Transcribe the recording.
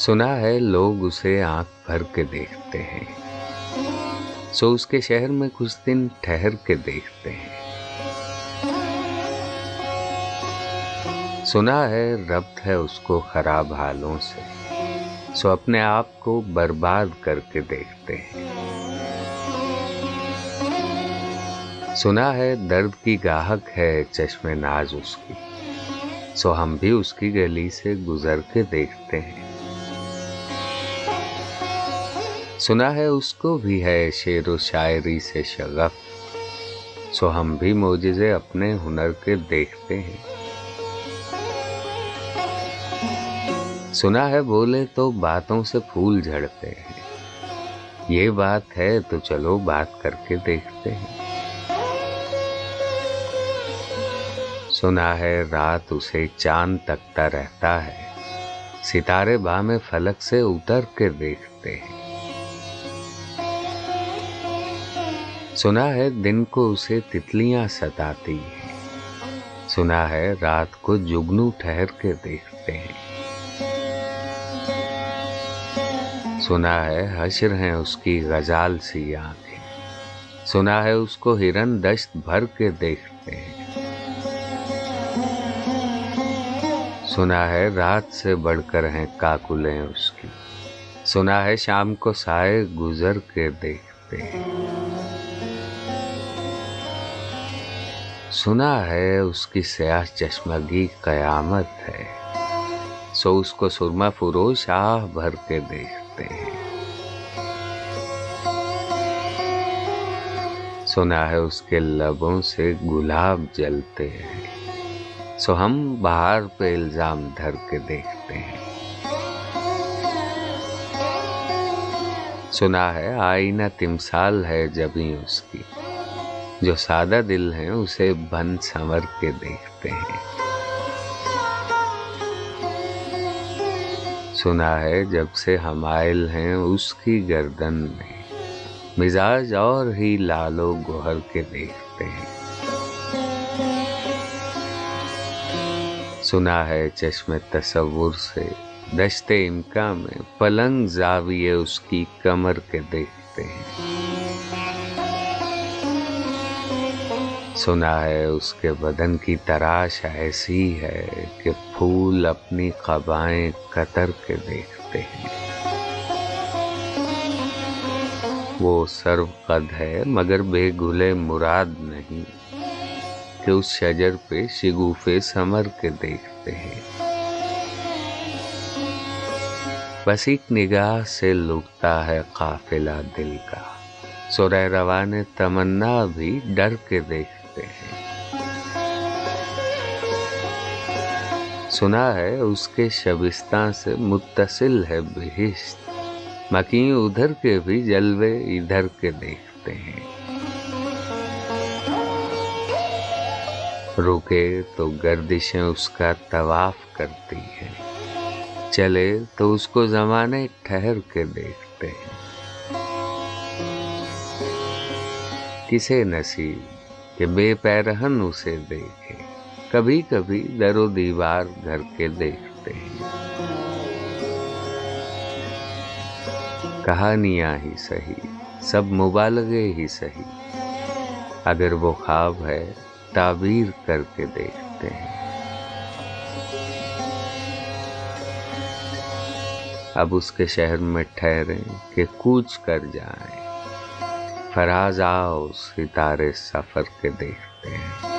سنا ہے لوگ اسے آنکھ بھر کے دیکھتے ہیں۔ سو اس کے شہر میں کچھ دن ٹھہر کے دیکھتے ہیں۔ سنا ہے ربط ہے اس کو خراب حالوں سے۔ سو اپنے آپ کو برباد کر کے دیکھتے ہیں۔ سنا ہے درد کی گاہک ہے چشم ناز اس کی۔ سو ہم بھی اس کی گلی سے گزر کے دیکھتے ہیں۔ سنا ہے، اس کو بھی ہے شعر و شاعری سے شغف۔ سو ہم بھی موجزے اپنے ہنر کے دیکھتے ہیں۔ سنا ہے، بولے تو باتوں سے پھول جھڑتے ہیں۔ یہ بات ہے تو چلو بات کر کے دیکھتے ہیں۔ سنا ہے، رات اسے چاند تکتا رہتا ہے۔ ستارے بام فلک سے اتر کے دیکھتے ہیں۔ سنا ہے دن کو اسے تتلیاں ستاتی ہیں۔ سنا ہے رات کو جگنو ٹھہر کے دیکھتے ہیں۔ سنا ہے حشر ہیں اس کی غزال سی آنکھیں۔ سنا ہے اس کو ہرن دشت بھر کے دیکھتے ہیں۔ سنا ہے رات سے بڑھ کر ہیں کاکلیں اس کی۔ سنا ہے شام کو سائے گزر کے دیکھتے ہیں۔ سنا ہے اس کی سیاہ چشمگی قیامت ہے۔ سو اس کو سرما فروش آہ بھر کے دیکھتے ہیں۔ سنا ہے اس کے لبوں سے گلاب جلتے ہیں۔ سو ہم باہر پہ الزام دھر کے دیکھتے ہیں۔ سنا ہے آئینہ تمثال ہے جبھی اس کی۔ جو سادہ دل ہیں اسے بن سنور کے دیکھتے ہیں۔ سنا ہے جب سے ہمائل ہیں اس کی گردن میں۔ مزاج اور ہی لالو گوہر کے دیکھتے ہیں۔ سنا ہے چشم تصور سے دشت امکا میں پلنگ زاویے اس کی کمر کے دیکھتے ہیں۔ سنا ہے، اس کے بدن کی تراش ایسی ہے کہ پھول اپنی قبائیں قطر کے دیکھتے ہیں۔ وہ سرو قد ہے، مگر بے گلے مراد نہیں کہ اس شجر پہ شگوفے سمر کے دیکھتے ہیں۔ بس ایک نگاہ سے لکتا ہے قافلہ دل کا۔ سورہ روان تمنا بھی ڈر کے دیکھ دیکھتے ہیں۔ سنا ہے اس کے شبستان سے متصل ہے بہشت۔ مکین ادھر کے بھی جلوے ادھر کے دیکھتے ہیں۔ رکے تو گردشیں اس کا طواف کرتی ہیں۔ چلے تو اس کو زمانے ٹھہر کے دیکھتے ہیں۔ کسے نصیب کہ بے پیرہن اسے دیکھے۔ کبھی کبھی در و دیوار گھر کے دیکھتے ہیں۔ کہانیاں ہی صحیح، سب مبالغے ہی صحیح۔ اگر وہ خواب ہے، تعبیر کر کے دیکھتے ہیں۔ اب اس کے شہر میں ٹھہریں کہ کوچ کر جائیں۔ فراز آؤ ستارے سفر کے دیکھتے ہیں